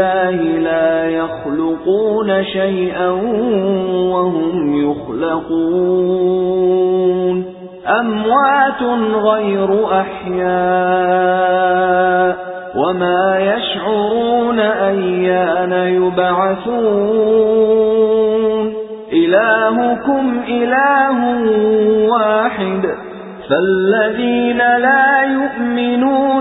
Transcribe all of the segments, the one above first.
لَا يَخْلُقُونَ شَيْئًا وَهُمْ يُخْلَقُونَ. أَمْوَاتٌ غَيْرُ أَحْيَاءٍ وَمَا يَشْعُرُونَ أَيَّانَ يُبْعَثُونَ. إِلَٰهُكُمْ إِلَٰهٌ وَاحِدٌ فَالَّذِينَ لَا يُؤْمِنُونَ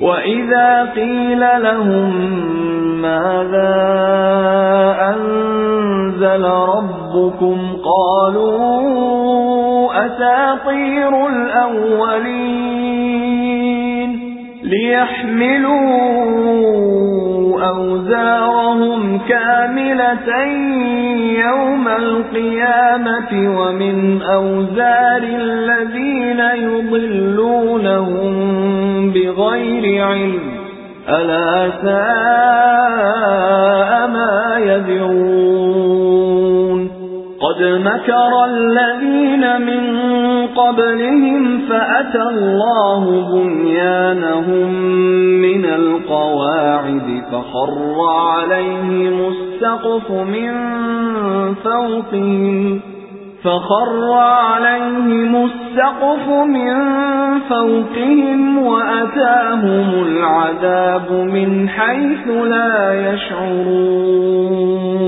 وَإِذَا قِيلَ لَهُم مَّاذَا أَنزَلَ رَبُّكُمْ قَالُوا أَسَاطِيرُ الْأَوَّلِينَ لِيَحْمِلُوا أَوْزَارَهُمْ كَامِلَةً يَوْمَ الْقِيَامَةِ وَمِنْ أَوْزَارِ الَّذِينَ يُضِلُّونَهُم بِغَيْرِ عِلْمٍ أَلَا سَاءَ مَا يَزِرُونَ قَدْ مَكَرَ الَّذِينَ مِن قَبْلِهِمْ فَأَتَى اللَّهُ بُنْيَانَهُم مِّنَ الْقَوَاعِدِ فَخَرَّ عَلَيْهِمُ السَّقْفُ مِن فَوْقِهِمْ فَخَرَّ عَلَيْهِمُ السَّقْفُ مِن فَوْقِهِمْ وَأَتَاهُمُ الْعَذَابُ مِنْ حَيْثُ لَا يَشْعُرُونَ.